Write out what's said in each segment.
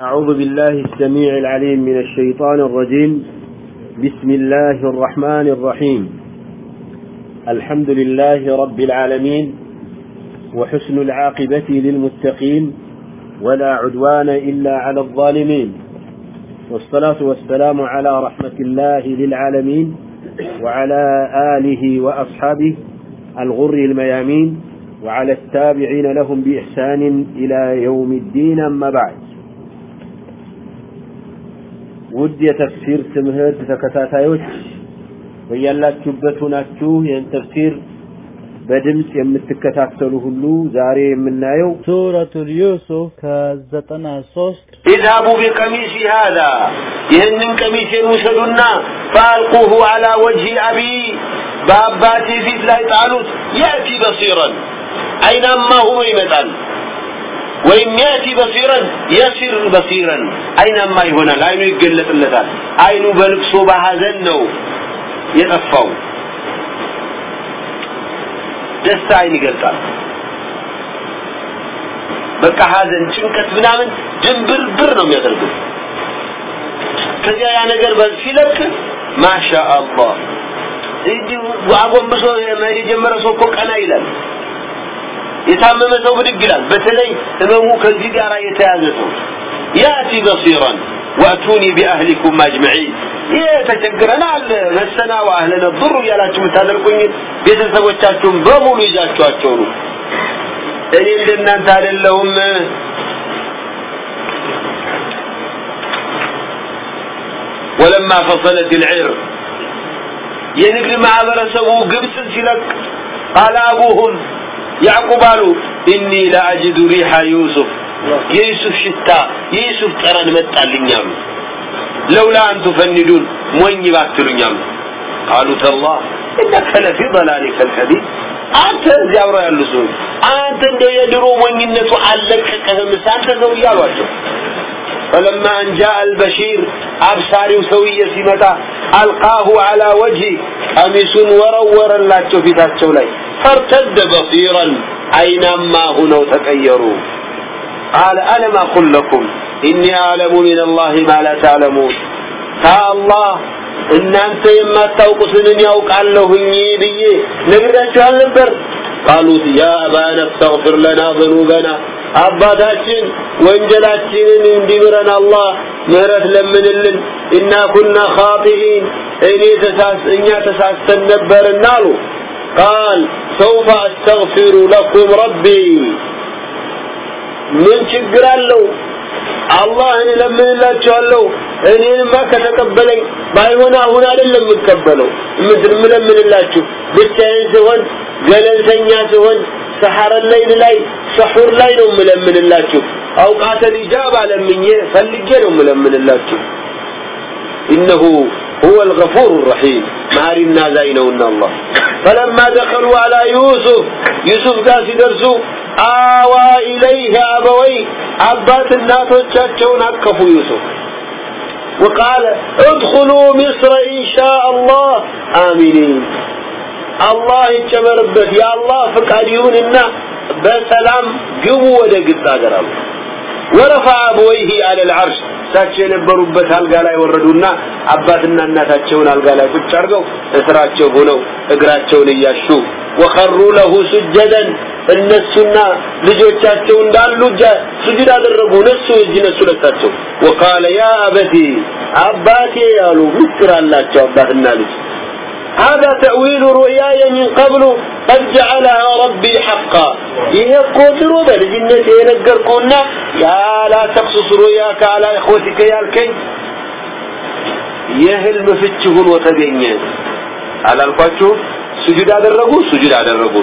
أعوذ بالله السميع العليم من الشيطان الرجيم. بسم الله الرحمن الرحيم. الحمد لله رب العالمين وحسن العاقبة للمتقين ولا عدوان إلا على الظالمين. والصلاة والسلام على رحمة الله للعالمين وعلى آله وأصحابه الغر الميامين وعلى التابعين لهم بإحسان إلى يوم الدين أما بعد. ውድ የተፍሲር ትምህርት ተከታታዮች በያላችሁበት ሆናችሁ ይህን በድምጽ የምትከታተሉ ሁሉ ዛሬ የምናየው ሱረቱል ዩሱፍ ከዘጠና ሶስት ኢዝሀቡ ቢቀሚሲ ሃዛ ይህንን ቀሚሴን ውሰዱና ፈአልቁሁ አላ ወጅሂ አቢ በአባቴ ፊት ላይ ጣሉት። የእቲ በሲረን አይናማ ሆኖ ይመጣል። ወይም ያቲ በሲረን የሲር በሲረን። አይናማ ይሆናል አይኑ ይገለጥለታል። አይኑ በልቅሶ በሐዘን ነው የጠፋው። ደስታ አይን ይገልጣል። በቃ ሐዘን ጭንቀት ምናምን ድንብርብር ነው የሚያደርገው ከዚያ ያ ነገር ሲለቅ ማሻ አላህ እንዲህ አጎንብሶ የጀመረ ሰው እኮ ቀና ይላል የታመመ ሰው ብድግ ይላል። በተለይ ህመሙ ከዚህ ጋር የተያዘ ሰው። ያቲ በሲራን ወአቱኒ ቢአህሊኩም አጅመዒን። ይህ ተቸግረናል መሰና ወአህለነ ዱር እያላችሁ የምታደርጉኝ ቤተሰቦቻችሁን በሙሉ ይዛችኋቸው ነው እኔ እንደናንተ አይደለሁም። ولما فصلت العير የንግድ ማህበረሰቡ ግብፅን ሲለቅ ቃል አቡሁም ያዕቁብ አሉ ኢኒ ለአጅዱ ሪሐ ዩሱፍ የዩሱፍ ሽታ የዩሱፍ ጠረን መጣልኛሉ አሉ ለውላ አን ትፈንዱን ሞኝ ባትሉኛሉ። አሉ ቃሉ ተላ እነከ ለፊ ضላሊከ ልከቢር አንተ እዚያ አብረው ያሉ ሰዎች አንተ እንደው የድሮ ሞኝነቱ አልለቀቀህም አንተ ሰው እያሏቸው ፈለማ አንጃ አልበሺር አብሳሪው ሰውዬ ሲመጣ سمتا ألقاه على وجهي قميص ورور الله في ذات لي فارتد بصيرا أينما هنا تغيروا قال ألم أقل لكم إني أعلم من الله ما لا تعلمون تا الله እናንተ የማታውቁትን ያውቃለሁኝ ብዬ ነግራችሁ አልነበር ቃሉት ያ አባነ እስተግፊር ለና ذنوبنا አባታችን ወንጀላችንን እንዲምረን አላህ ምህረት ለምንልን እና ኩና ኻጢኢን እኔ ተሳስ እኛ ተሳስተን ነበርና አሉ ቃል ሰውፈ አስተግፊሩ ለኩም ረቢ ምን ችግር አለው አላህን እለምንላቸዋለሁ እኔንማ ከተቀበለኝ ባይሆን አሁን አይደለም የምቀበለው የምለምንላችሁ ብቻዬን ሲሆን زلزنيا سهون سحر الليل لاي ገለልተኛ ስሆን ሰሐረ ለይል ላይ ሰሑር ላይ ነው የምለምንላችሁ አውቃተ ሊጃባ ለምኜ من الله የምለምንላችሁ إنه هو الغفور الرحيم. ما ماري زينا إن الله. فلما دخلوا على يوسف يوسف قاس درسو آوى إليه أبوي. أبات الناس وتشاتشون أكفوا يوسف. وقال ادخلوا مصر إن شاء الله. آمنين አላህ ይጨመርበት የአላህ ፍቃድ ይሁንና በሰላም ግቡ ወደ ግብፅ አገር አሉ። ወረፋ አብወይሂ አለል አርሽ እሳቸው የነበሩበት አልጋ ላይ ወረዱና አባትና እናታቸውን አልጋ ላይ ቁጭ አድርገው እስራቸው ሆነው እግራቸውን እያሹ ወከሩ ለሁ ሱጀደን እነሱና ልጆቻቸው እንዳሉ ስጁድ አደረጉ። ነሱ እጅ ነሱ ለሳቸው ወቃለ ያ አበቲ አባቴ ያሉ ምስር አላቸው አባትና ልጅ። هذا تأويل رؤياي من قبل قد جعلها ربي حقا يقدر بلجنة ينقركونا يا لا تقصص رؤياك على إخوتك يا الكي يهل مفتشهن وتبينين على الفاتشو سجد አደረጉ سجد አደረጉ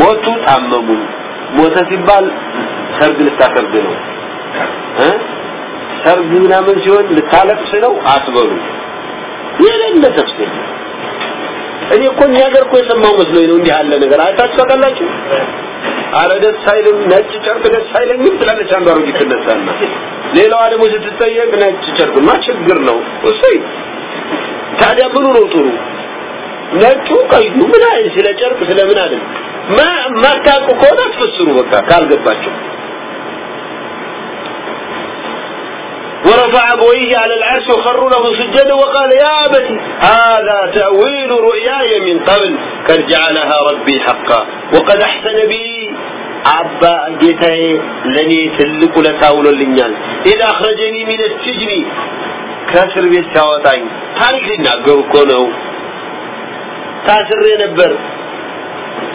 ሞቱ ታመሙ ሞተ ሲባል ሰርግ ልታሰርግ ነው ሰርግ ምናምን ሲሆን ልታለቅስ ነው አትበሉ የሌለ ተፍሲር እኔ እኮ እኛ ሀገር እኮ የሰማው መስሎኝ ነው እንዲህ ያለ ነገር። አይታችሁ ታውቃላችሁ? አረ ደስ አይልም። ነጭ ጨርቅ ደስ አይለኝም ትላለች አንዷ አሮጊት ትነሳና ሌላዋ ደግሞ ስትጠየቅ ነጭ ጨርቅማ ችግር ነው? እሰይ! ታዲያ ምኑ ነው ጥሩ? ነጩ ቀዩ ምን አይል ስለ ጨርቅ ስለምን አይደል ማታውቁ ከሆነ አትፈስሩ በቃ ካልገባቸው ورفع أبويه على العرش وخروا له سجدا وقال يا أبت هذا تأويل رؤياي من قبل قد جعلها ربي حقا وقد أحسن بي አባ ጌታዬ ለኔ ትልቅ ውለታ ውሎልኛል ኢዛ አኽረጀኒ ሚን ስጅኒ ከእስር ቤት ሲያወጣኝ ታሪክ ሊናገሩ እኮ ነው ታስሬ ነበር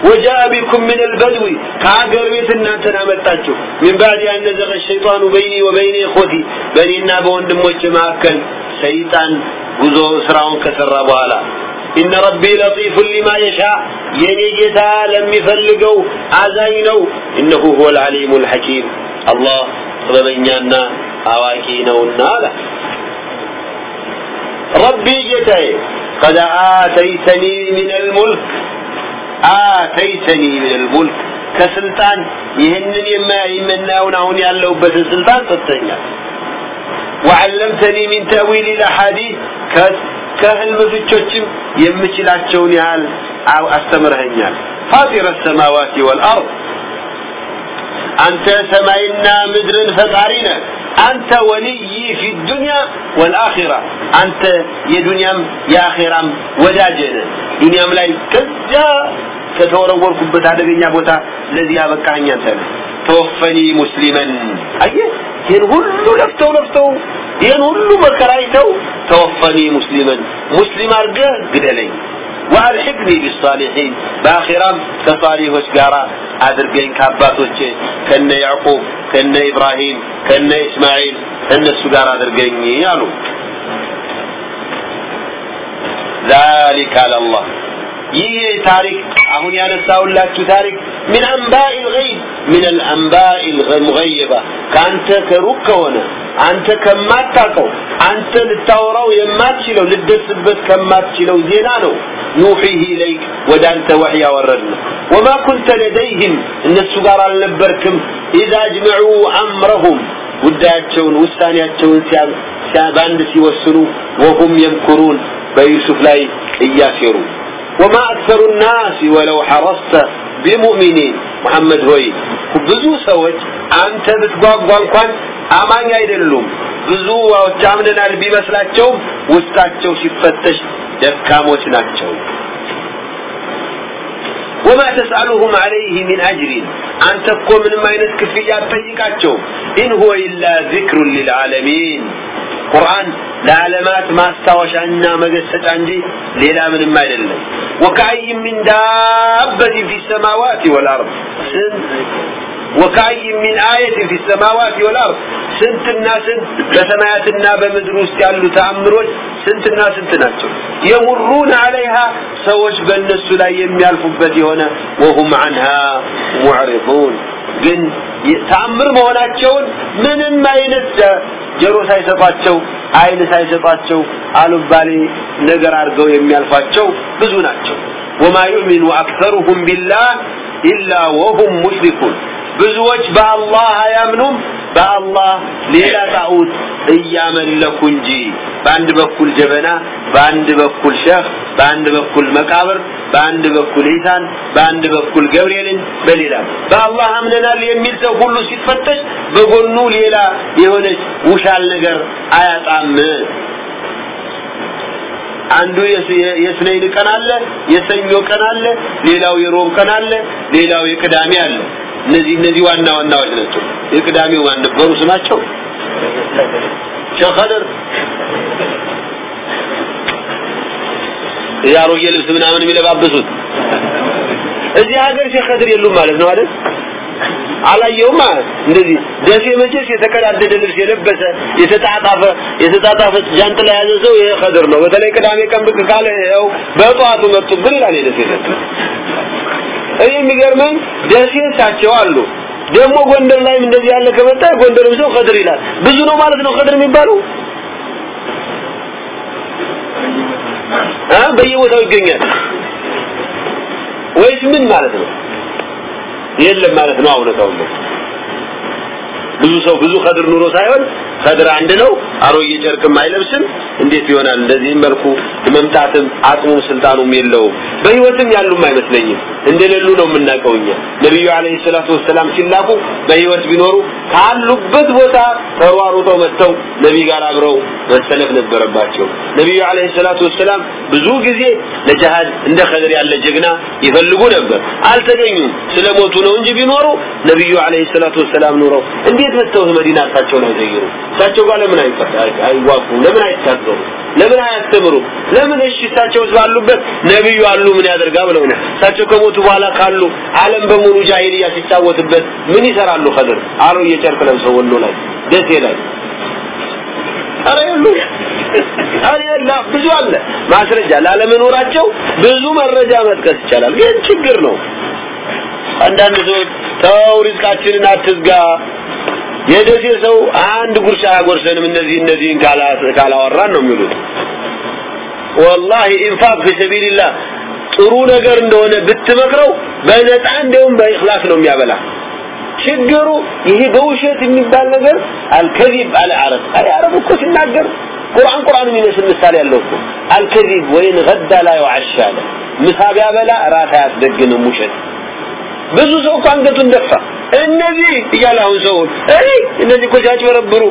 وجاء بكم من البدو كاغر بيت እናንተን አመጣችሁ من بعد أن نزغ الشيطان بيني وبين اخوتي በእኔና በወንድሞቼ መካከል ሰይጣን ጉዞ ስራውን ከሰራ በኋላ إن ربي لطيف لما يشاء የኔ ጌታ ለሚፈልገው አዛኝ ነው إنه هو العليم الحكيم الله ጥበበኛና አዋቂ ነውና አለ ربي ጌታዬ قد آتيتني من الملك አተይተኒ ሚነል ሙልክ። ከስልጣን ይህንን የማይመናውን አሁን ያለውበትን ስልጣን ሰጥተኛል ወዓለምተኒ ሚን ተዊል ልአሓዲት ከህልም ፍቾችም የምችላቸውን ያህል አስተምረኸኛል። ፋጢረ ሰማዋት ወልአርድ አንተ ሰማይና ምድርን ፈጣሪ ነህ። ወልይ ፊ ዱንያ ወልአኺራ። አንተ የዱንያም የአኺራም ወዳጅ ነህ። ዱንያም ላይ ከዛ ከተወረወርኩበት አደገኛ ቦታ ለዚህ ያበቃኸኝ አንተ ነህ። ተወፈኒ ሙስሊመን። አየህ ይህን ሁሉ ለፍተው ለፍተው ይህን ሁሉ መከራይተው ተወፈኒ ሙስሊመን። ሙስሊም አድርገህ ግደለኝ وألحقني بالصالحين بآخرام كصالحوش قارا أدرقين كاباتوش كن يعقوب كن إبراهيم كن إسماعيل كن السقارا أدرقين يالو ذلك على الله ይህ ታሪክ አሁን ያነሳውላችሁ ታሪክ ምን አንባኢ الغيب من الانباء المغيبه ካንተ ከሩቅ ከሆነ አንተ ከማታውቀው አንተ ልታወራው የማትችለው ልደርስበት ከማትችለው ዜና ነው ኑሂህ ኢለይክ ወደ አንተ ወህይ ያወረድነው ወማ ኩንተ ለደይህም እነሱ ጋር አልነበርክም ኢዛ አጅመዑ አምረሁም ጉዳያቸውን ውሳኔያቸውን በአንድ ሲወስኑ ወሁም የምኩሩን በዩሱፍ ላይ እያሴሩ وما أكثر الناس ولو حرصت ቢሙእሚኒን መሐመድ ሆይ ብዙ ሰዎች አንተ ብትጓጓ እንኳን አማኝ አይደሉም። ብዙ አምነናል ቢመስላቸውም ውስጣቸው ሲፈተሽ ደካሞች ናቸው። وما تسألهم عليه من أجر አንተ እኮ ምንም አይነት ክፍያ አትጠይቃቸውም። إن هو إلا ذكر للعالمين ቁርአን ለዓለማት ማስታወሻና መገሰጫ እንጂ ሌላ ምንም አይደለም። وكأين من دابة في السماوات والأرض وكأين من آية في السماوات والأرض ስንትና ስንት በሰማያትና በምድር ውስጥ ያሉ ተአምሮች ስንትና ስንት ናቸው? የሙሩን አለይሃ ሰዎች በእነሱ ላይ የሚያልፉበት የሆነ ወሁም አንሃ ሙዕሪዱን። ግን ተአምር መሆናቸውን ምንም አይነት ጆሮ ሳይሰጧቸው አይን ሳይሰጧቸው አሉባሌ ነገር አድርገው የሚያልፋቸው ብዙ ናቸው። ወማ ዩእሚኑ አክተሩሁም ቢላህ ኢላ ወሁም ሙሽሪኩን። ብዙዎች በአላህ አያምኑም በአላህ ሌላ ጣዖት እያመለኩ እንጂ። በአንድ በኩል ጀበና በአንድ በኩል ሸህ በአንድ በኩል መቃብር በአንድ በኩል ኢሳን በአንድ በኩል ገብርኤልን በሌላ በአላህ አምነናል የሚል ሰው ሁሉ ሲፈተሽ በጎኑ ሌላ የሆነች ውሻል ነገር አያጣም። አንዱ የስነይን ቀን አለ የሰኞ ቀን አለ ሌላው የሮብ ቀን አለ ሌላው የቅዳሜ አለ እነዚህ እነዚህ ዋና ዋናዎች ናቸው። የቅዳሜው ማን ነበሩ ስማቸው ሸኸደር ያሮጌ ልብስ ምናምን የሚለባበሱት። እዚህ ሀገር ሸኸድር የሉም ማለት ነው አይደል? አላየውማ እንደዚህ ደሴ መቼስ የተቀዳደደ ልብስ የለበሰ የተጣጣፈ የተጣጣፈ ጃንጥላ የያዘ ሰው ይሄ ኸድር ነው። በተለይ ቅዳሜ ቀን ብቅ ካለ ይኸው በጠዋቱ መጡብን ይላል የደሴ እኔ የሚገርመኝ ደሴ ሳቸው አሉ። ደግሞ ጎንደር ላይም እንደዚህ ያለ ከመጣ ጎንደርም ሰው ኸድር ይላል። ብዙ ነው ማለት ነው ኸድር የሚባለው? አ በየቦታው ይገኛል። ወይስ ምን ማለት ነው? የለም ማለት ነው እውነታው ብዙ ሰው ብዙ ኸድር ኑሮ ሳይሆን ኸድር አንድ ነው። አሮጌ ጨርቅም አይለብስም። እንዴት ይሆናል? እንደዚህም መልኩ መምጣትም አቅሙም ስልጣኑም የለውም። በህይወትም ያሉም አይመስለኝም እንደሌሉ ነው የምናውቀው እኛ። ነብዩ አለይሂ ሰላቱ ወሰላም ሲላኩ በህይወት ቢኖሩ ካሉበት ቦታ ተሯሩጠው መጥተው ነቢ ጋር አብረው መሰለፍ ነበረባቸው። ነብዩ አለይሂ ሰላቱ ወሰላም ብዙ ጊዜ ለጀሃድ እንደ ኸድር ያለ ጀግና ይፈልጉ ነበር። አልተገኙም። ስለሞቱ ነው እንጂ ቢኖሩ ነብዩ አለይሂ ሰላቱ ወሰላም ኑረው እንዴት መጥተው መዲና እሳቸውን አይዘይሩ እሳቸው ጋር ለምን አይዋጉ ለምን አይታገሩ ለምን አያስተምሩ ለምን እሺ እሳቸው ባሉበት ነብዩ አሉ ምን ያደርጋ ብለው እሳቸው ከሞቱ በኋላ ካሉ ዓለም በሙሉ ጃሂልያ ሲጫወትበት ምን ይሰራሉ? ኸድር አሮ እየጨርቅ ለብሰው ወሎ ላይ ደሴ ላይ። አረ ብዙ አለ። ማስረጃ ላለመኖራቸው ብዙ መረጃ መጥቀስ ይቻላል። ግን ችግር ነው። አንዳንድ ሰዎች ተው ሪዝቃችንን አትዝጋ። የደሴ ሰው አንድ ጉርሻ አያጎርሰንም እነዚህ እነዚህን ካላወራን ነው የሚሉት። ወላሂ ኢንፋቅ ፊ ሰቢልላህ ጥሩ ነገር እንደሆነ ብትመክረው በነፃ እንደውም በእኽላስ ነው የሚያበላ። ችግሩ ይሄ በውሸት የሚባል ነገር አልከዚብ አይ አረብ እኮ ሲናገር ቁርአን ቁርአን የሚመስል ምሳሌ ያለው እኮ። አልከዚብ ወይን ገዳ ላይ ወዓሻለ ምሳ ቢያበላ ራት አያስደግንም ውሸት። ብዙ ሰው እኮ አንገቱን ደፋ እነዚህ እያለ አሁን ሰው አይ እነዚህ እኮ ሲያጭበረብሩ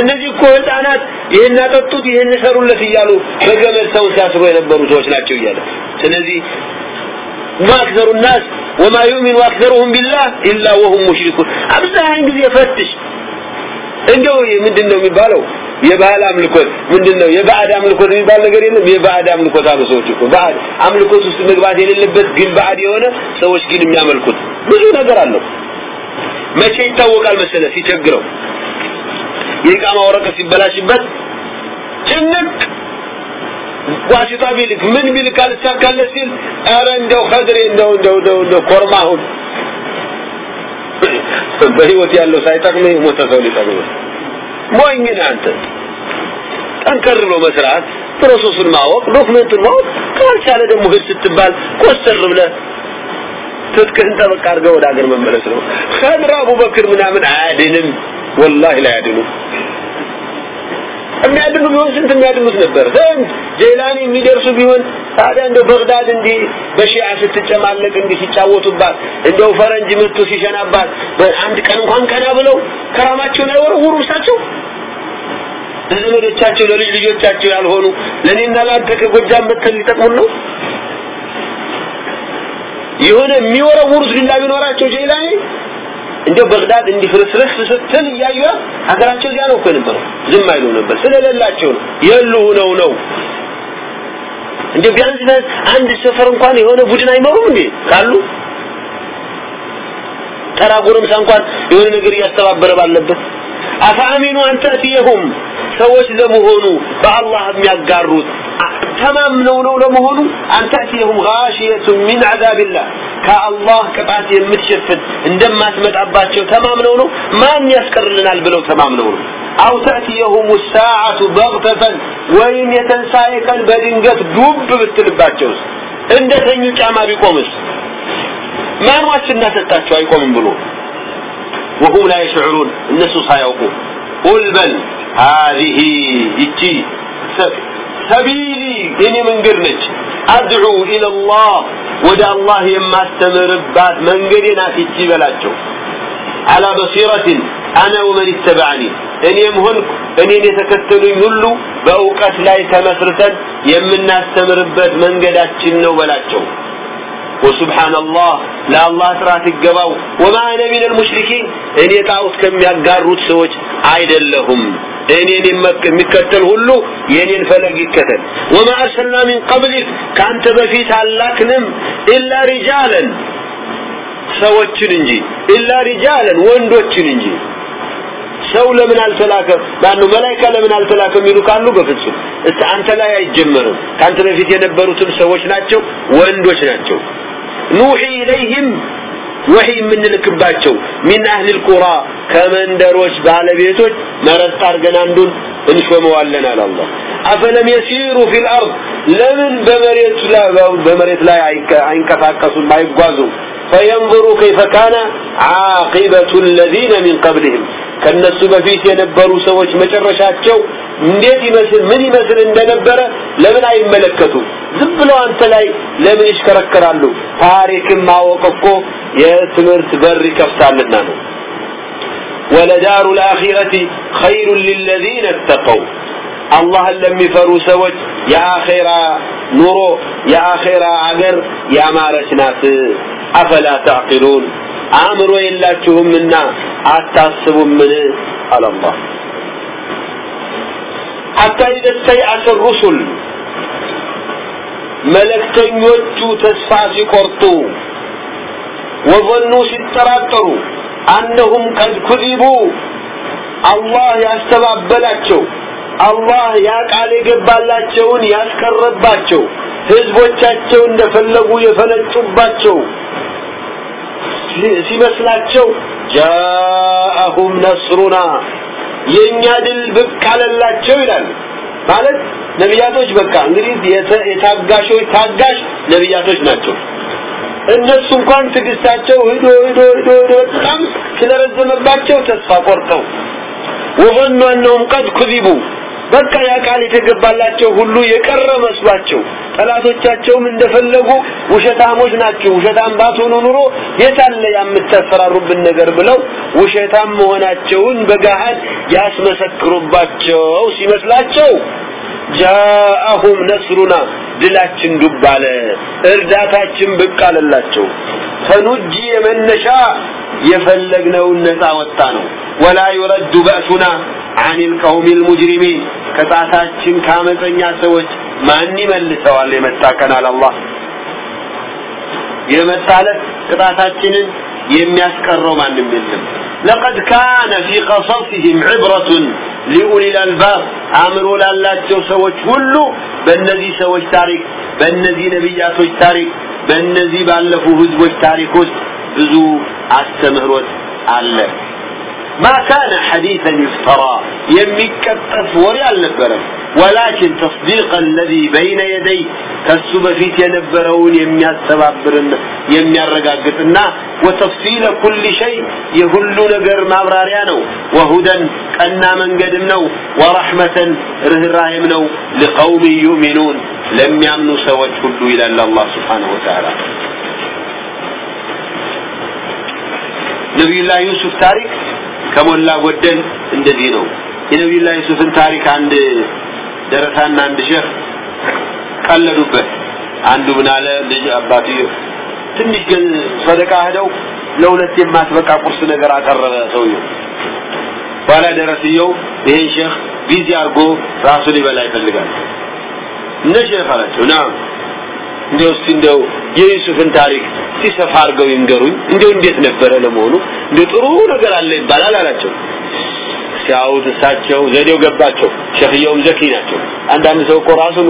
እነዚህ እኮ ህፃናት ይሄን አጠጡት ይሄን ሰሩለት እያሉ በገመድ ሰው ሲያስሩ የነበሩ ሰዎች ናቸው እያለ ስለዚህ واكثر الناس وما يؤمن اكثرهم بالله الا وهم مشركون አብዛኛውን ጊዜ ፈትሽ እንደው ምንድነው የሚባለው የባህል አምልኮት ምንድነው የባዕድ አምልኮት የሚባል ነገር የለም የባዕድ አምልኮት አሉ ሰዎች እኮ ባዕድ አምልኮት ውስጥ መግባት የሌለበት ግን ባዕድ የሆነ ሰዎች ግን የሚያመልኩት ብዙ ነገር አለው መቼ ይታወቃል መሰለ ሲቸግረው። የኢቃማ ወረቀት ሲበላሽበት ጭንቅ! ዋሲጣ ቢልክ ምን ቢልክ አልሳካለት ሲል ኧረ እንደው ከድሬ እንደው እንደው እንደው እንደው ኮርማሁን! በህይወት ያለው ሳይጠቅም ሞተ ሰው ሊጠቅም ሞኝ አንተ! ጠንከር ብሎ መስራት process ኡን ማወቅ document ኡን ማወቅ ካልቻለ ደግሞ ሂድ ስትባል ኮስተር ብለህ ትጥቅህን ጠበቅ አድርገህ ወደ ሀገር መመለስ ነው። ከድር አቡበክር ምናምን አያድንም። والله ላይ አያድኑም። የሚያድኑ ቢሆን ስንት የሚያድኑት ነበር? ስንት? ጄላኒ የሚደርሱ ቢሆን ታዲያ እንደው በግዳድ እንዲህ በሺዓ ስትጨማለቅ እንዲህ ሲጫወቱባት እንደው ፈረንጅ መጥቶ ሲሸናባት በአንድ ቀን እንኳን ቀና ብለው ከራማቸውን አይወረውሩ እሳቸው? ለዘመዶቻቸው ለልጅ ልጆቻቸው ያልሆኑ ለእኔና ለአንተ ከጎጃም መተን ሊጠቅሙን ነው የሆነ የሚወረውሩት ዱላ ቢኖራቸው ጄላኒ እንደው በግዳድ እንዲፍርስርስ ስትል እያዩ ሀገራቸው እዚያ ነው እኮ የነበረው። ዝም አይሉ ነበር። ስለሌላቸው ነው። የሉ ነው ነው። እንደ ቢያንስ አንድ ሰፈር እንኳን የሆነ ቡድን አይመሩም እንዴ? ካሉ? ተራ ጎረምሳ እንኳን የሆነ ነገር እያስተባበረ ባለበት። አፈአሚኑ አን ተእትየሁም ሰዎች ለመሆኑ በአላህ የሚያጋሩት ተማምነው ነው ለመሆኑ አን ተእትየሁም ጋሽየቱ ሚን ዐዛቢላህ ከአላህ ቅጣት የምትሸፍን እንደማትመጣባቸው ተማምነው ነው ማን ያስቀርልናል ብለው ተማምነው ነው አው ተእትየሁም ሳዓቱ በግተተን ወይም የተንሳኤ ቀን በድንገት ዱብ ብትልባቸውስ እንደተኙ ጫማ ቢቆምስ ማን ዋስትና ሰጣቸው አይቆምም ብሎ وهم لا يشعرون الناس ሳያውቁ قل بل هذه ይቺ ሰቢሊ የኔ መንገድ ነች አድዑ ኢላ ላህ ወደ አላህ የማስተምርባት መንገዴ ናት ይቺ በላቸው አላ በሲረትን አነ ወመን ይተበዐኒ እኔም ሆንኩ እኔን የተከተሉኝ ሁሉ በእውቀት ላይ ተመስርተን የምናስተምርበት መንገዳችን ነው በላቸው وسبحان الله لا الله ስራት ይገባው وما انا من المشركين እኔ ጣዖት ከሚያጋሩት ሰዎች አይደለሁም እኔን የሚከተል ሁሉ የኔን ፈለግ ይከተል። ወማ አርሰልና ሚን ቀብሊክ ከአንተ በፊት አላክንም ኢላ ሪጃለን ሰዎችን እንጂ إلا رجالا ወንዶችን እንጂ። ሰው ለምን አልተላከ ማነው መላእክት ለምን አልተላከ የሚሉ ካሉ በፍጹም። አንተ ላይ አይጀመርም። ካንተ በፊት የነበሩትም ሰዎች ናቸው ወንዶች ናቸው። نوحي إليهم ወህይ የምንልክባቸው ሚን አህል ቁራ ከመንደሮች ባለቤቶች መረጥ አድርገን አንዱን እንሾመዋለን አለ አላህ አፈለም የሲሩ ፊል አርድ ለምን በመሬት ላይ በመሬት ላይ አይንቀሳቀሱም አይጓዙም فينظروا كيف كان عاقبة الذين من قبلهم ከነሱ በፊት የነበሩ ሰዎች መጨረሻቸው እንዴት ይመስል ምን ይመስል እንደነበረ ለምን አይመለከቱም ዝም ብለው አንተ ላይ ለምን ይሽከረከራሉ ታሪክን ማወቅ እኮ የትምህርት በር ይከፍታልና ነው ولدار الآخرة خير للذين اتقوا አላህን ለሚፈሩ ሰዎች የአኼራ ኑሮ የአኼራ አገር ያማረች ናት አፈላ ተዕቂሉን አእምሮ የላችሁምና አታስቡምን አለ አላህ ኢዘ ስተይአሰ ሩሱል መለክተኞቹ ተስፋ ሲቆርጡ ወظኑ ሲጠራጠሩ አነሁም ቀድ ኩዚቡ አላህ ያስተባበላቸው አላህ ያ ቃል የገባላቸውን ያስቀረባቸው ህዝቦቻቸው እንደፈለጉ የፈነጩባቸው ሲመስላቸው ጃአሁም ነስሩና የእኛ ድል ብቅ አለላቸው ይላል ማለት ነቢያቶች በቃ እንግዲህ የታጋሾች ታጋሽ ነቢያቶች ናቸው። እነሱ እንኳን ትግስታቸው ሂዶ ሂዶ ሂዶ በጣም ስለረዘመባቸው ተስፋ ቆርጠው ወظኑ አነሁም ቀድ ኩዚቡ በቃ ያ ቃል የተገባላቸው ሁሉ የቀረ መስሏቸው ጠላቶቻቸውም እንደፈለጉ ውሸታሞች ናቸው። ውሸታም ባትሆኑ ኑሮ የታለ የምታስፈራሩብን ነገር ብለው ውሸታም መሆናቸውን በገሃድ ያስመሰክሩባቸው ሲመስላቸው ጃአሁም ነስሩና ድላችን ዱብ አለ እርዳታችን ብቅ ፈኑጂ የመነሻ የፈለግነውን ነፃ ወጣ ነው ወላ ይረዱ በእሱና عن القوم المجرمين ከጣታችን ካመፀኛ ሰዎች ማን ይመልሰዋል የመጣከናል አላህ። የመጣለት ቅጣታችንን የሚያስቀረው ማንም የለም። لقد كان في قصصهم عبرة لأولي الألباب أمروا ላላቸው ሰዎች ሁሉ በእነዚህ ሰዎች ታሪክ በእነዚህ ነብያቶች ታሪክ በእነዚህ ባለፉ ህዝቦች ታሪክ ውስጥ ብዙ አስተምህሮት አለ ما كان حديثا يفترى يمكتف وري النبرم ولكن تصديق الذي بين يديه كسو بفيت ينبرون يمياسبابرن يميارغاغطنا وتفصيل كل شيء يهل نجر مابراريا نو وهدى قنا منقدم نو ورحمة رهراهم نو لقوم يؤمنون لم يامنوا سوى كل إلى الله سبحانه وتعالى ነቢዩላህ ዩሱፍ ታሪክ ከሞላ ጎደል እንደዚህ ነው። የነቢዩላህ ዩሱፍን ታሪክ አንድ ደረሳና አንድ ሼህ ቀለዱበት። አንዱ ምን አለ? ልጅ አባትዮ ትንሽ ግን ሰደቃ ሄደው ለሁለት የማትበቃ ቁርስ ነገር አቀረበ ሰውየው። በኋላ ደረስየው ይሄን ሼህ busy አድርጎ ራሱ ሊበላ ይፈልጋል። እነ ሼህ አላቸው እንደው እስቲ እንደው የዩሱፍን ታሪክ ሲሰፋ አድርገው ይንገሩኝ። እንደው እንዴት ነበረ ለመሆኑ? እንደው ጥሩ ነገር አለ ይባላል አላቸው። ሲያዩት እሳቸው ዘዴው ገባቸው። ሸክየውም ذكي ናቸው። አንዳንድ ሰው እኮ ራሱን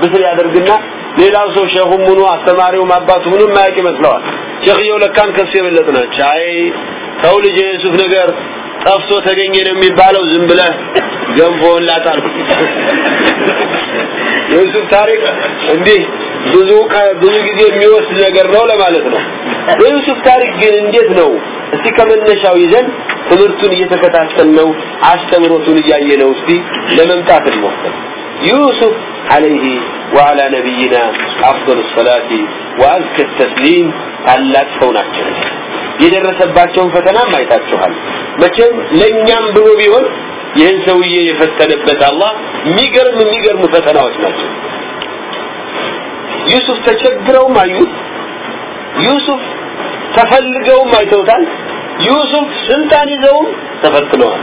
ብስል ያደርግና ሌላው ሰው ሸኹም ምኑ አስተማሪውም አባቱ ምንም ማያውቅ ይመስለዋል። ሸክየው ለካን ከሱ የበለጡ ናቸው። አይ ተው ልጅ የዩሱፍ ነገር ጠፍቶ ተገኘ ነው የሚባለው ዝም ብለህ ገንፎውን ላጣል የዩሱፍ ታሪክ እንዲህ ብዙ ብዙ ጊዜ የሚወስድ ነገር ነው ለማለት ነው የዩሱፍ ታሪክ ግን እንዴት ነው እስቲ ከመነሻው ይዘን ትምህርቱን እየተከታተል ነው አስተምሮቱን እያየ ነው እስቲ ለመምጣት እንሞክር يوسف عليه وعلى نبينا أفضل الصلاة وأزكى التسليم ታላቅ ሰው ናቸው የደረሰባቸውን ፈተና አይታችኋል። መቼም ለእኛም ብሎ ቢሆን ይህን ሰውዬ የፈተነበት አላህ የሚገርም የሚገርሙ ፈተናዎች ናቸው። ዩሱፍ ተቸግረውም አዩት። ዩሱፍ ተፈልገውም አይተውታል። ዩሱፍ ስልጣን ይዘውም ተፈትነዋል።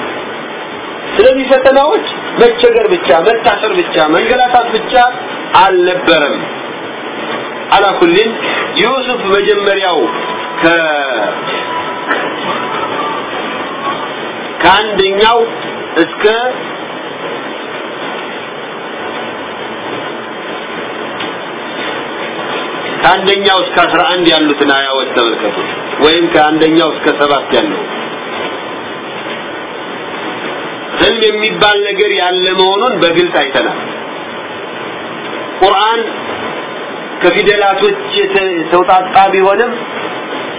ስለዚህ ፈተናዎች መቸገር ብቻ መታሰር ብቻ መንገላታት ብቻ አልነበረም። አላኩልን ዩሱፍ መጀመሪያው ከአንደኛው እስከ ከአንደኛው እስከ 11 ያሉትን አያዎች ተመልከቱ ወይም ከአንደኛው እስከ ሰባት ያለው ህልም የሚባል ነገር ያለ መሆኑን በግልጽ አይተናል። ቁርአን ከፊደላቶች የተውጣጣ ቢሆንም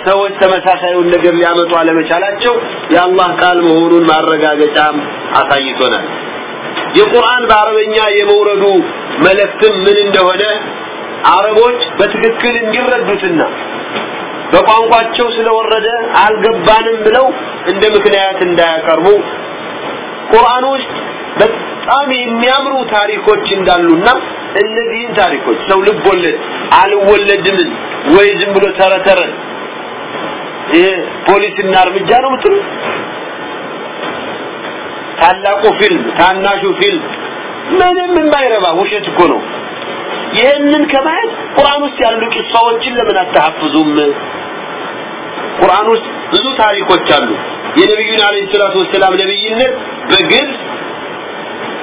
ሰዎች ተመሳሳዩን ነገር ሊያመጡ አለመቻላቸው የአላህ ቃል መሆኑን ማረጋገጫም አሳይቶናል። የቁርአን በአረበኛ የመውረዱ መልእክትም ምን እንደሆነ አረቦች በትክክል እንዲረዱትና በቋንቋቸው ስለወረደ አልገባንም ብለው እንደ ምክንያት እንዳያቀርቡ ቁርአን ውስጥ በጣም የሚያምሩ ታሪኮች እንዳሉና እነዚህን ታሪኮች ሰው ልብ ወለድ አልወለድምን ወይ ዝም ብሎ ተረተረን ፖሊስና እርምጃ ነው ምትሉ ታላቁ ፊልም ታናሹ ፊልም ምንም የማይረባ ውሸት እኮ ነው። ይህንን ከማየት ቁርአን ውስጥ ያሉ ቂሳዎችን ለምን አታሐፍዙም? ቁርአን ውስጥ ብዙ ታሪኮች አሉ። የነቢዩን አለይሂ ሰላቱ ወሰላም ነብይነት በግልጽ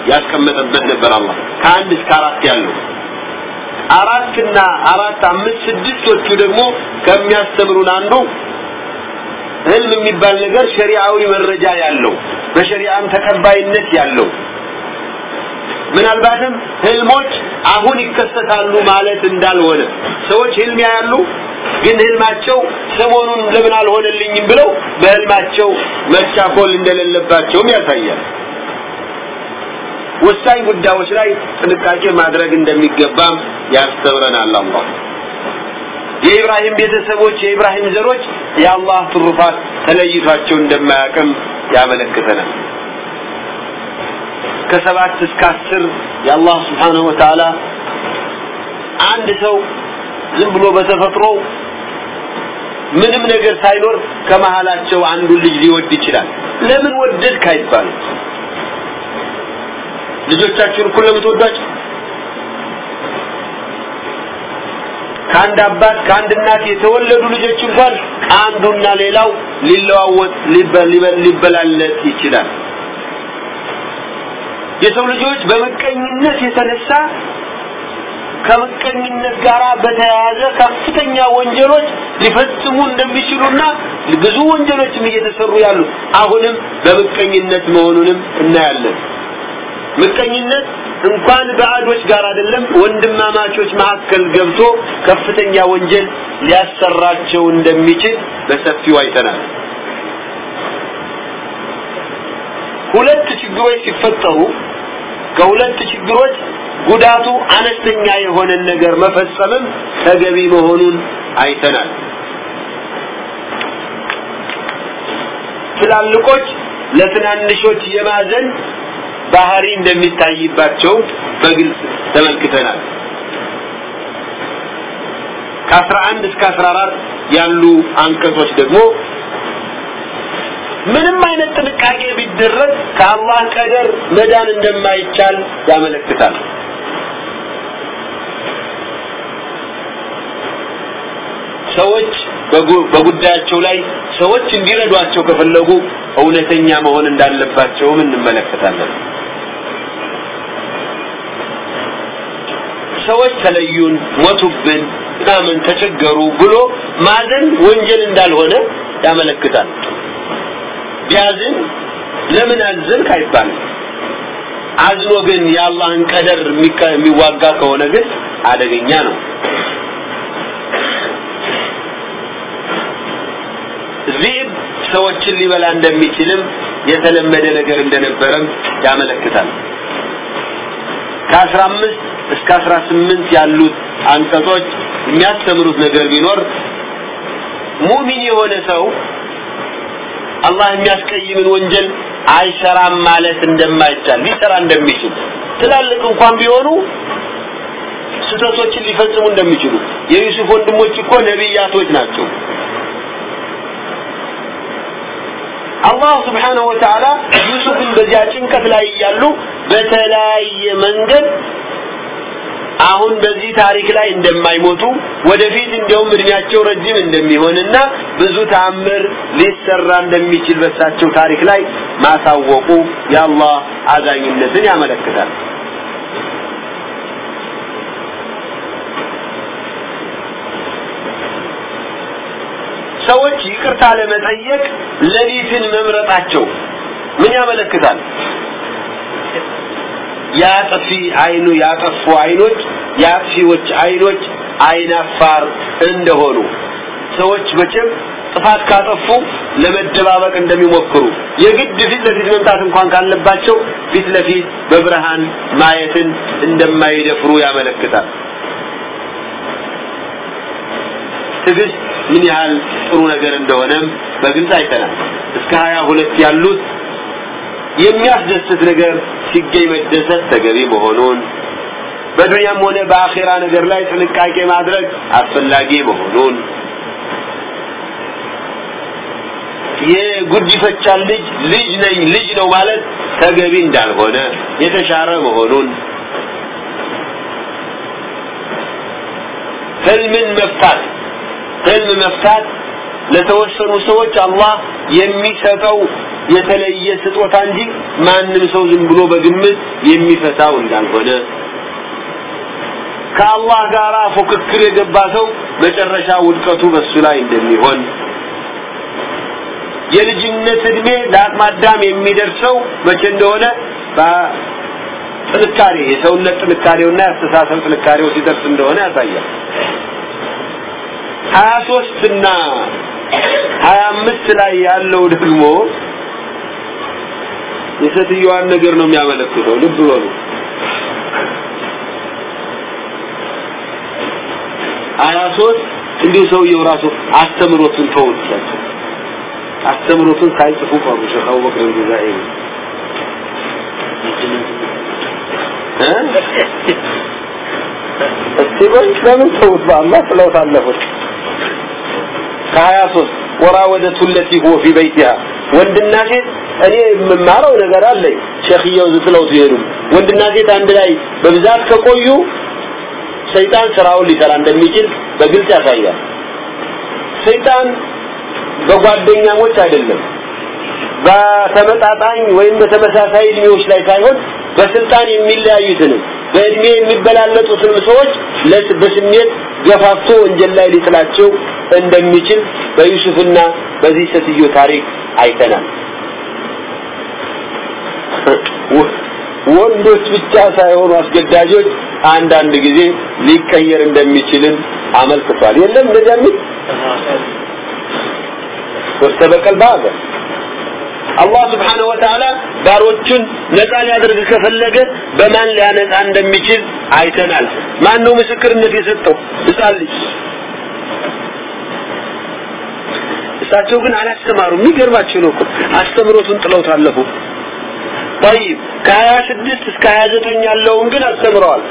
ያስቀመጠበት ነበር አላህ። ከአንድ እስከ አራት ያለው አራትና አራት አምስት ስድስቶቹ ደግሞ ከሚያስተምሩን አንዱ ህልም የሚባል ነገር ሸሪዓዊ መረጃ ያለው በሸሪዓም ተቀባይነት ያለው። ምናልባትም ህልሞች አሁን ይከሰታሉ ማለት እንዳልሆነ ሰዎች ህልም ያያሉ ግን ህልማቸው ሰሞኑን ለምን አልሆነልኝም ብለው በህልማቸው መቻኮል እንደሌለባቸውም ያሳያል። ወሳኝ ጉዳዮች ላይ ጥንቃቄ ማድረግ እንደሚገባም ያስተምረናል አላህ የኢብራሂም ቤተሰቦች የኢብራሂም ዘሮች የአላህ ትሩፋት ተለይቷቸው እንደማያቅም ያመለክተናል። ከሰባት እስከ አስር የአላህ ስብሓንሁ ወተዓላ አንድ ሰው ዝም ብሎ በተፈጥሮ ምንም ነገር ሳይኖር ከመሃላቸው አንዱን ልጅ ሊወድ ይችላል። ለምን ወደድክ አይባልም? ልጆቻችሁን እኩል ለምትወዷቸው ከአንድ አባት ከአንድ እናት የተወለዱ ልጆች እንኳን አንዱና ሌላው ሊለዋወጥ ሊበላለት ይችላል። የሰው ልጆች በምቀኝነት የተነሳ ከምቀኝነት ጋር በተያያዘ ከፍተኛ ወንጀሎች ሊፈጽሙ እንደሚችሉና ብዙ ወንጀሎችም እየተሰሩ ያሉ አሁንም በምቀኝነት መሆኑንም እናያለን። ምቀኝነት እንኳን ባዕዶች ጋር አይደለም ወንድማማቾች መካከል ገብቶ ከፍተኛ ወንጀል ሊያሰራቸው እንደሚችል በሰፊው አይተናል። ሁለት ችግሮች ሲፈጠሩ ከሁለት ችግሮች ጉዳቱ አነስተኛ የሆነን ነገር መፈጸምም ተገቢ መሆኑን አይተናል። ትላልቆች ለትናንሾች የማዘን ባህሪ እንደሚታይባቸው በግልጽ ተመልክተናል። ከ11 እስከ 14 ያሉ አንቀጾች ደግሞ ምንም አይነት ጥንቃቄ ቢደረግ ከአላህ ቀደር መዳን እንደማይቻል ያመለክታል። ሰዎች በጉዳያቸው ላይ ሰዎች እንዲረዷቸው ከፈለጉ እውነተኛ መሆን እንዳለባቸውም እንመለከታለን ሰዎች ተለዩን ሞቱብን ምናምን ተቸገሩ ብሎ ማዘን ወንጀል እንዳልሆነ ያመለክታል። ቢያዝን ለምን አዘንክ አይባልም። አዝኖ ግን የአላህን ቀደር የሚዋጋ ከሆነ ግን አደገኛ ነው። ዚብ ሰዎችን ሊበላ እንደሚችልም የተለመደ ነገር እንደነበረም ያመለክታል። ከአስራ አምስት እስከ አስራ ስምንት ያሉት አንቀጾች የሚያስተምሩት ነገር ቢኖር ሙሚን የሆነ ሰው አላህ የሚያስቀይምን ወንጀል አይሰራም ማለት እንደማይቻል ሊሰራ እንደሚችል ትላልቅ እንኳን ቢሆኑ ስህተቶችን ሊፈጽሙ እንደሚችሉ የዩሱፍ ወንድሞች እኮ ነቢያቶች ናቸው። አላህ ስብሓንሁ ወተዓላ ዩሱፍን በዚያ ጭንቀት ላይ እያሉ በተለያየ መንገድ አሁን በዚህ ታሪክ ላይ እንደማይሞቱ ወደፊት እንዲያውም እድሜያቸው ረጅም እንደሚሆንና ብዙ ተአምር ሊሰራ እንደሚችል በሳቸው ታሪክ ላይ ማሳወቁ የአላህ አዛኝነትን ያመለክታል። ሰዎች ይቅርታ ለመጠየቅ ሌሊትን መምረጣቸው ምን ያመለክታል ያጠፊ አይኑ ያጠፉ አይኖች የአጥፊዎች አይኖች አይናፋር እንደሆኑ። ሰዎች መቼም ጥፋት ካጠፉ ለመደባበቅ እንደሚሞክሩ የግድ ፊት ለፊት መምጣት እንኳን ካለባቸው ፊት ለፊት በብርሃን ማየትን እንደማይደፍሩ ያመለክታል። ትዕግስት ምን ያህል ጥሩ ነገር እንደሆነም በግልጽ አይተናል። እስከ ሀያ ሁለት ያሉት የሚያስደስት ነገር ሲገኝ መደሰት ተገቢ መሆኑን በዱንያም ሆነ በአኼራ ነገር ላይ ጥንቃቄ ማድረግ አስፈላጊ መሆኑን። የጉዲፈቻ ልጅ ልጅ ነኝ ልጅ ነው ማለት ተገቢ እንዳልሆነ የተሻረ መሆኑን። ህልምን መፍታት ህልም መፍታት ለተወሰኑ ሰዎች አላህ የሚሰጠው የተለየ ስጦታ እንጂ ማንም ሰው ዝም ብሎ በግምት የሚፈታው እንዳልሆነ። ከአላህ ጋር ፉክክር የገባ ሰው መጨረሻ ውድቀቱ በሱ ላይ እንደሚሆን። የልጅነት እድሜ ለአቅመ አዳም የሚደርሰው መቼ እንደሆነ ጥንካሬ የሰውነት ጥንካሬውና የአስተሳሰብ ጥንካሬው ሲደርስ እንደሆነ ያሳያል። ሀያ ሶስት እና ሀያ አምስት ላይ ያለው ደግሞ የሴትዮዋን ነገር ነው የሚያመለክተው። ልብ በሉ። ሀያ ሶስት እንዲሁ ሰውየው ራሱ አስተምሮቱን ተወጥቷቸው አስተምሮቱን ሳይጽፉ ቀሩ ሸህ አቡበክር ዛይሪ እስቲ ወይ ለምን ተውት? በአላህ ስለው ታለፉት ከ23 ወራወደቱ التي هو في بيتها ወንድና ሴት እኔ የምማረው ነገር አለኝ ሸኺየው ዝጥለው ሲሄዱ ወንድና ሴት አንድ ላይ በብዛት ከቆዩ ሰይጣን ስራውን ሊሰራ እንደሚችል በግልጽ ያሳያል። ሰይጣን በጓደኛሞች አይደለም። በተመጣጣኝ ወይም በተመሳሳይ እድሜዎች ላይ ሳይሆን በስልጣን የሚለያዩትን በእድሜ የሚበላለጡትን ሰዎች በስሜት ገፋፍቶ ወንጀል ላይ ሊጥላቸው እንደሚችል በዩሱፍና በዚህ ሴትዮ ታሪክ አይተናል። ወንዶች ብቻ ሳይሆኑ አስገዳጆች አንዳንድ ጊዜ ሊቀየር እንደሚችልም አመልክቷል። የለም እንደዚያ የሚል? ወስተበቀል ባገ አላህ ስብሓነሁ ወተዓላ ባሮቹን ነፃ ሊያደርግ ከፈለገ በማን ሊያነጻ እንደሚችል አይተናል። ማን ነው ምስክርነት የሰጠው? ህፃን ልጅ እሳቸው ግን አላስተማሩ የሚገርማቸው ነው እኮ አስተምሮቱን ጥለው ታለፉ طيب ከሀያ ስድስት እስከ ሀያ ዘጠኝ ያለውን ግን አስተምረዋል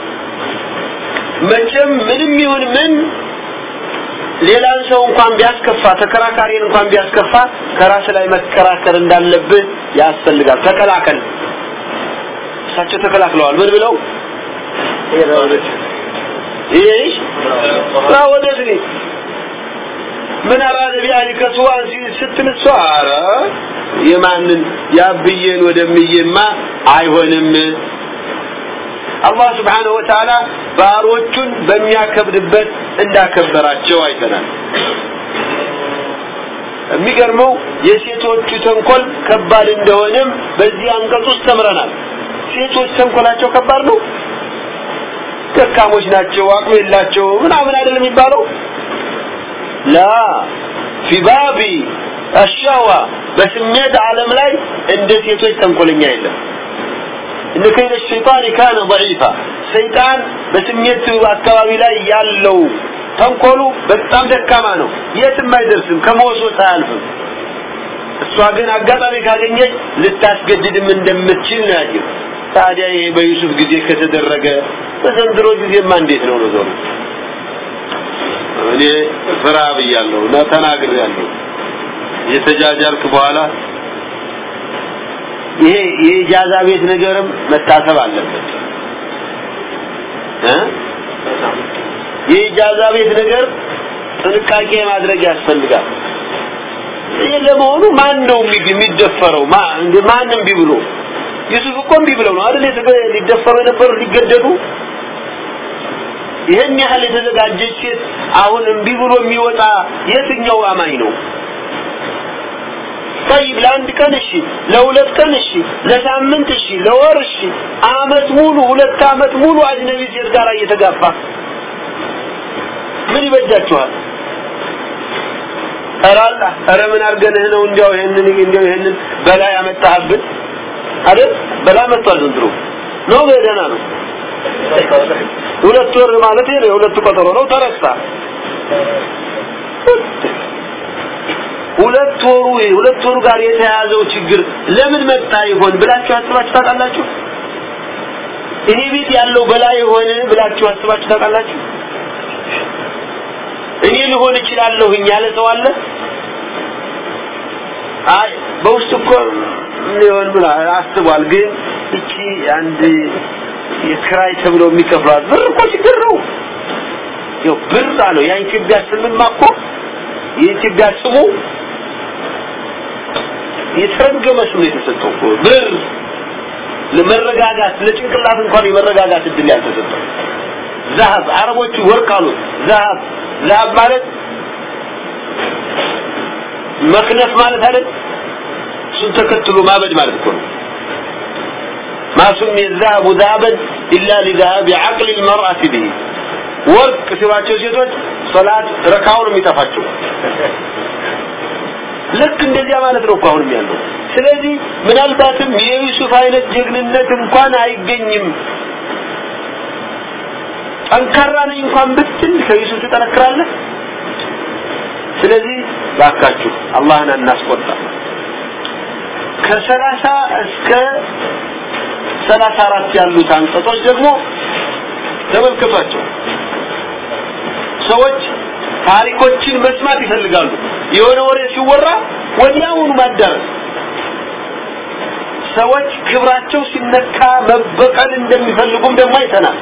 መቼም ምንም ይሁን ምን ሌላን ሰው እንኳን ቢያስከፋ ተከራካሪን እንኳን ቢያስከፋ ከራስ ላይ መከራከር እንዳለብህ ያስፈልጋል ተከላከል እሳቸው ተከላክለዋል ምን ብለው ይህ ራወደትኒ ምን አራደ ቢያሊከ ሱዋን ስትል እሷ የማንን ያብዬን ወደምዬማ አይሆንም። አላህ ስብሓንሁ ወተዓላ ባሮቹን በሚያከብድበት እንዳከበራቸው አይተናል። የሚገርመው የሴቶቹ ተንኮል ከባድ እንደሆነም በዚህ አንቀጽ ውስጥ ተምረናል። ሴቶች ተንኮላቸው ከባድ ነው? ደካሞች ናቸው አቅም የላቸው ምናምን አይደለም የሚባለው ላ ፊ ባቢ አሻዋ በስሜት ዓለም ላይ እንደ ሴቶች ተንኮለኛ የለም እነ ከይደ ሸይጣን ካነ ضعيفا ሰይጣን በስሜት አካባቢ ላይ ያለው ተንኮሉ በጣም ደካማ ነው የትም አይደርስም ከመወስወስ አያልፍም እሷ ግን አጋጣሚ ካገኘች ልታስገድድም እንደምትችል ነው ያየው ታዲያ ይሄ በዩሱፍ ጊዜ ከተደረገ በዘንድሮ ጊዜማ እንዴት ነው ነገሩ እኔ ፍራ ብያለሁ እና ተናግሬያለሁ። የተጃጃልክ በኋላ ይሄ የኢጃዛ ቤት ነገርም መታሰብ አለበት። እ? የኢጃዛ ቤት ነገር ጥንቃቄ ማድረግ ያስፈልጋል። ይሄ ለመሆኑ ማን ነው የሚደፈረው? ማንም ቢብሎ ዩሱፍ እኮ እምቢ ብለው ነው አይደል? ሊደፈሩ የነበሩ ሊገደዱ ይህን ያህል የተዘጋጀች ሴት አሁን እምቢ ብሎ የሚወጣ የትኛው አማኝ ነው طيب ለአንድ ቀን እሺ ለሁለት ቀን እሺ ለሳምንት እሺ ለወር እሺ አመት ሙሉ ሁለት አመት ሙሉ አጅነቢ ሴት ጋር እየተጋፋ ምን ይበጃችኋል ኧረ አላህ ኧረ ምን አድርገንህ ነው እንዲያው ይሄንን እንዲያው ይሄንን በላይ ያመጣህብን አይደል በላ መጥቷል ዘንድሮ ነው ደህና ነው ሁለት ወር ማለት ነው። የሁለት ቀጠሮ ነው። ተረሳ። ሁለት ወሩ ሁለት ወሩ ጋር የተያያዘው ችግር ለምን መጣ ይሆን ብላችሁ አስባችሁ ታውቃላችሁ? እኔ ቤት ያለው በላይ የሆነ ብላችሁ አስባችሁ ታውቃላችሁ? እኔ ልሆን እችላለሁኝ ያለ ሰው አለ? አይ በውስጥ እኮ ሊሆን ብላ አስቧል። ግን እቺ አንድ የክራይ ተብሎ የሚከፍሏት ብር እኮ ችግር ነው። ያው ብር አለው። የኢትዮጵያ ስምማ እኮ የኢትዮጵያ ስሙ የተረገመ ስም የተሰጠው ብር። ለመረጋጋት ለጭንቅላት እንኳን የመረጋጋት እድል ያልተሰጠው። ዛሃብ አረቦቹ ወርቅ አሉት። ዛሃብ ዛሃብ ማለት መክነፍ ማለት አይደል? እሱን ተከትሎ ማበድ ማለት እኮ ነው ما سمي الذهب ذهبا إلا لذهاب عقل المرأة به ወርቅ ሲሏቸው ሴቶች ሰላት ረካውን የሚጠፋቸው ልክ እንደዚያ ማለት ነው እኮ አሁንም ያለው ስለዚህ ምናልባትም የዩሱፍ አይነት ጀግንነት እንኳን አይገኝም ጠንካራ ነኝ እንኳን ብትል ከዩሱፍ ትጠነክራለህ ስለዚህ ባካችሁ አላህን እናስቆጣ ከሰላሳ እስከ ሰላሳ አራት ያሉት አንቀጾች ደግሞ ተመልከቷቸው። ሰዎች ታሪኮችን መስማት ይፈልጋሉ። የሆነ ወሬ ሲወራ ወዲያውኑ ማዳረስ። ሰዎች ክብራቸው ሲነካ መበቀል እንደሚፈልጉም ደግሞ አይተናል